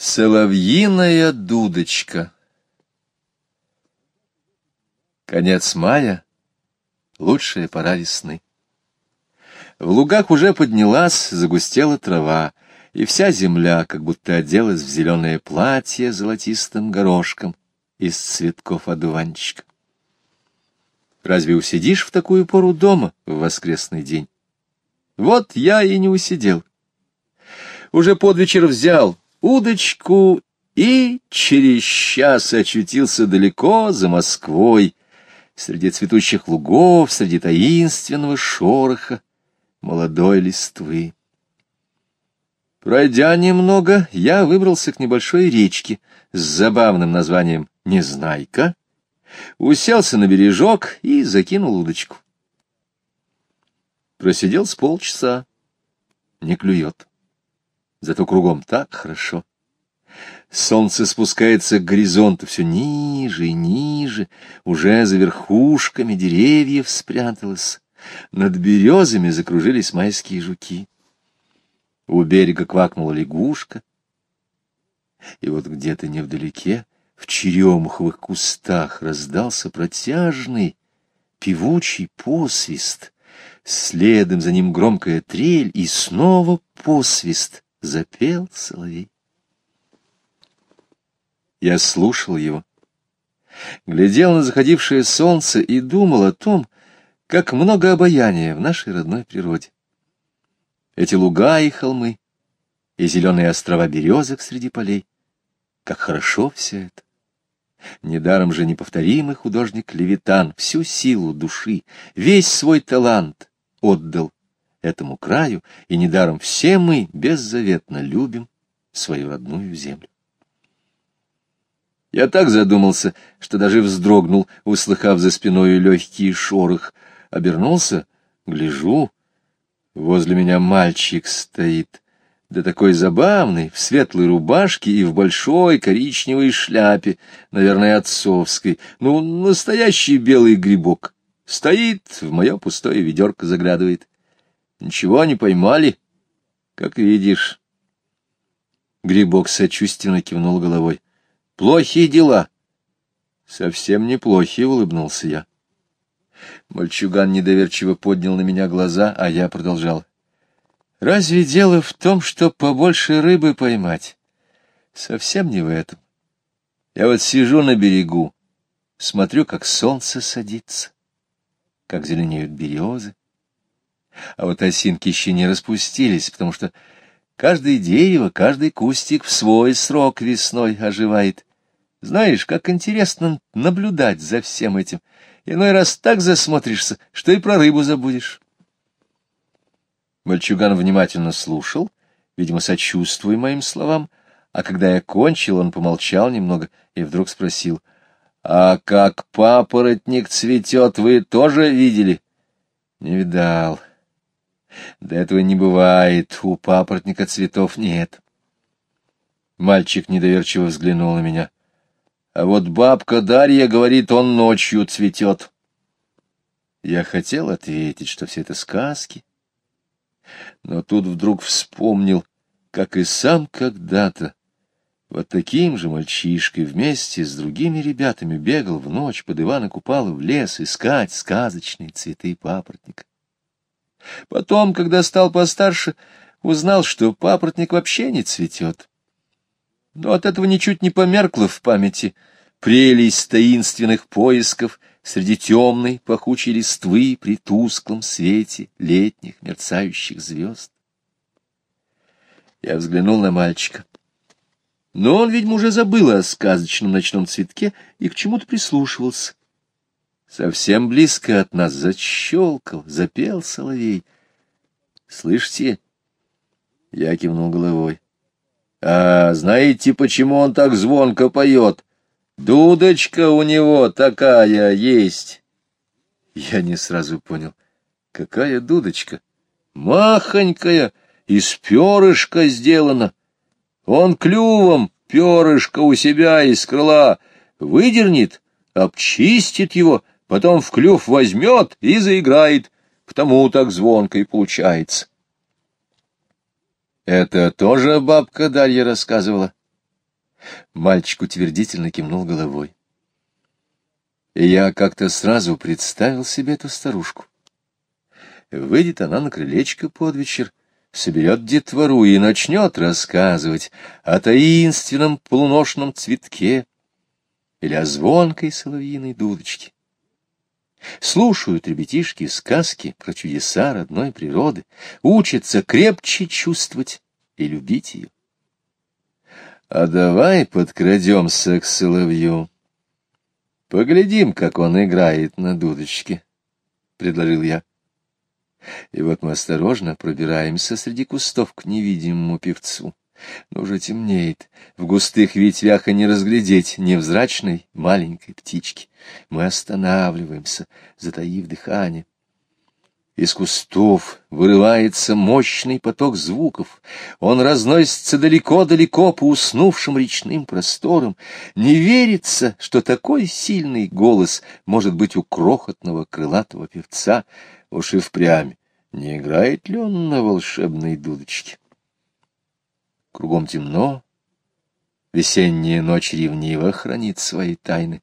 Соловьиная дудочка Конец мая — лучшая пора весны. В лугах уже поднялась, загустела трава, и вся земля как будто оделась в зеленое платье золотистым горошком из цветков одуванчика. Разве усидишь в такую пору дома в воскресный день? Вот я и не усидел. Уже под вечер взял удочку и через час очутился далеко за Москвой, среди цветущих лугов, среди таинственного шороха молодой листвы. Пройдя немного, я выбрался к небольшой речке с забавным названием «Незнайка», уселся на бережок и закинул удочку. Просидел с полчаса, не клюет. Зато кругом так хорошо. Солнце спускается к горизонту все ниже и ниже, уже за верхушками деревьев спряталось. Над березами закружились майские жуки. У берега квакнула лягушка. И вот где-то невдалеке, в черемуховых кустах, раздался протяжный, певучий посвист. Следом за ним громкая трель, и снова посвист — запел соловей. Я слушал его, глядел на заходившее солнце и думал о том, как много обаяния в нашей родной природе. Эти луга и холмы, и зеленые острова березок среди полей. Как хорошо все это! Недаром же неповторимый художник Левитан всю силу души, весь свой талант отдал этому краю, и недаром все мы беззаветно любим свою родную землю. Я так задумался, что даже вздрогнул, услыхав за спиной легкий шорох. Обернулся, гляжу, возле меня мальчик стоит, да такой забавный, в светлой рубашке и в большой коричневой шляпе, наверное, отцовской, ну, настоящий белый грибок. Стоит, в мое пустое ведерко заглядывает. Ничего не поймали, как видишь. Грибок сочувственно кивнул головой. Плохие дела. Совсем неплохие, улыбнулся я. Мальчуган недоверчиво поднял на меня глаза, а я продолжал. Разве дело в том, что побольше рыбы поймать? Совсем не в этом. Я вот сижу на берегу, смотрю, как солнце садится, как зеленеют березы, а вот осинки еще не распустились, потому что каждое дерево, каждый кустик в свой срок весной оживает. Знаешь, как интересно наблюдать за всем этим. Иной раз так засмотришься, что и про рыбу забудешь. Мальчуган внимательно слушал, видимо, сочувствуя моим словам, а когда я кончил, он помолчал немного и вдруг спросил, «А как папоротник цветет, вы тоже видели?» «Не видал. Да этого не бывает, у папоротника цветов нет. Мальчик недоверчиво взглянул на меня. А вот бабка Дарья говорит, он ночью цветет. Я хотел ответить, что все это сказки, но тут вдруг вспомнил, как и сам когда-то вот таким же мальчишкой вместе с другими ребятами бегал в ночь под Ивана Купала в лес искать сказочные цветы папоротника. Потом, когда стал постарше, узнал, что папоротник вообще не цветет. Но от этого ничуть не померкло в памяти прелесть таинственных поисков среди темной пахучей листвы при тусклом свете летних мерцающих звезд. Я взглянул на мальчика. Но он, видимо, уже забыл о сказочном ночном цветке и к чему-то прислушивался. Совсем близко от нас защелкал, запел соловей. Слышите? Я кивнул головой. А знаете, почему он так звонко поет? Дудочка у него такая есть. Я не сразу понял. Какая дудочка? Махонькая, из перышка сделана. Он клювом перышко у себя из крыла выдернет, обчистит его, потом в клюв возьмет и заиграет, потому так звонко и получается. Это тоже бабка Дарья рассказывала? Мальчик утвердительно кивнул головой. И я как-то сразу представил себе эту старушку. Выйдет она на крылечко под вечер, соберет детвору и начнет рассказывать о таинственном полуношном цветке или о звонкой соловьиной дудочке. Слушают ребятишки сказки про чудеса родной природы, учатся крепче чувствовать и любить ее. А давай подкрадемся к соловью. Поглядим, как он играет на дудочке, — предложил я. И вот мы осторожно пробираемся среди кустов к невидимому певцу. Но уже темнеет, в густых ветвях и не разглядеть невзрачной маленькой птички. Мы останавливаемся, затаив дыхание. Из кустов вырывается мощный поток звуков. Он разносится далеко-далеко по уснувшим речным просторам. Не верится, что такой сильный голос может быть у крохотного крылатого певца. Уж и впрямь, не играет ли он на волшебной дудочке? Кругом темно. Весенняя ночь ревниво хранит свои тайны.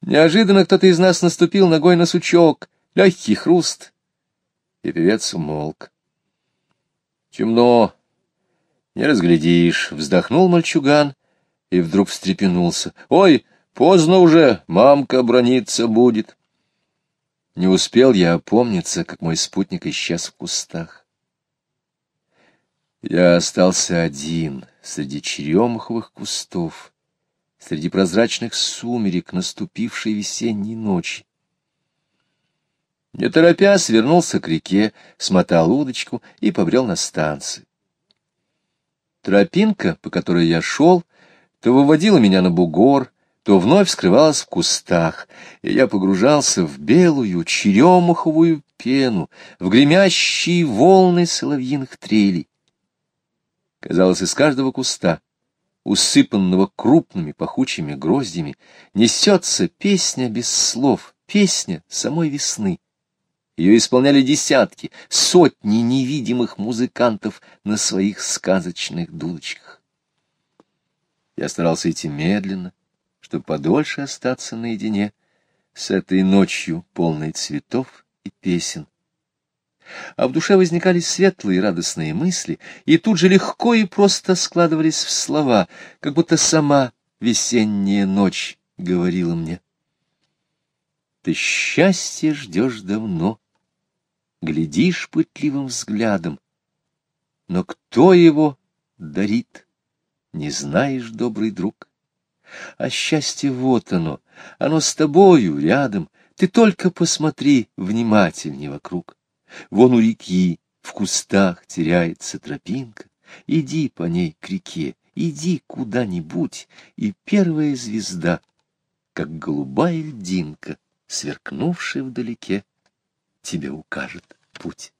Неожиданно кто-то из нас наступил ногой на сучок. Легкий хруст — и певец умолк. Темно, не разглядишь, вздохнул мальчуган и вдруг встрепенулся. Ой, поздно уже, мамка брониться будет. Не успел я опомниться, как мой спутник исчез в кустах. Я остался один среди черемуховых кустов, среди прозрачных сумерек наступившей весенней ночи. Не торопясь, вернулся к реке, смотал удочку и побрел на станцию. Тропинка, по которой я шел, то выводила меня на бугор, то вновь скрывалась в кустах, и я погружался в белую черемуховую пену, в гремящие волны соловьиных трелей. Казалось, из каждого куста, усыпанного крупными пахучими гроздями, несется песня без слов, песня самой весны. Ее исполняли десятки, сотни невидимых музыкантов на своих сказочных дудочках. Я старался идти медленно, чтобы подольше остаться наедине с этой ночью, полной цветов и песен. А в душе возникали светлые радостные мысли, и тут же легко и просто складывались в слова, как будто сама весенняя ночь говорила мне. Ты счастье ждешь давно, глядишь пытливым взглядом. Но кто его дарит, не знаешь, добрый друг. А счастье вот оно, оно с тобою рядом, ты только посмотри внимательней вокруг. Вон у реки, в кустах теряется тропинка, иди по ней к реке, иди куда-нибудь, и первая звезда, как голубая льдинка, сверкнувшая вдалеке, тебе укажет путь.